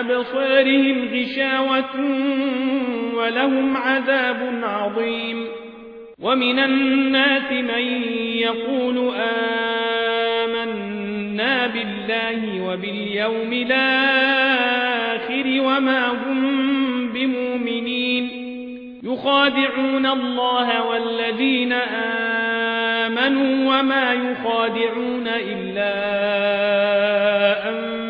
أبصارهم غشاوة ولهم عذاب عظيم. ومن الناس من يقول آمنا بالله وباليوم الآخر وما هم بمؤمنين. يخادعون الله والذين آمنوا وما يخادعون إلا أنفسهم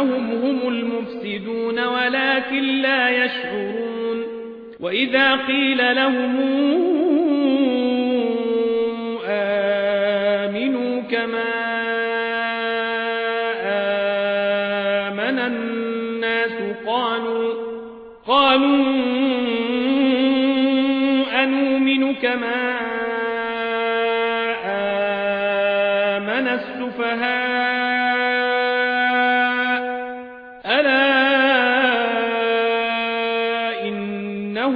إنهم هم المفسدون ولكن لا يشعرون. وإذا قيل لهم آمنوا كما آمن الناس قالوا قالوا أنؤمن كما آمن السفهاء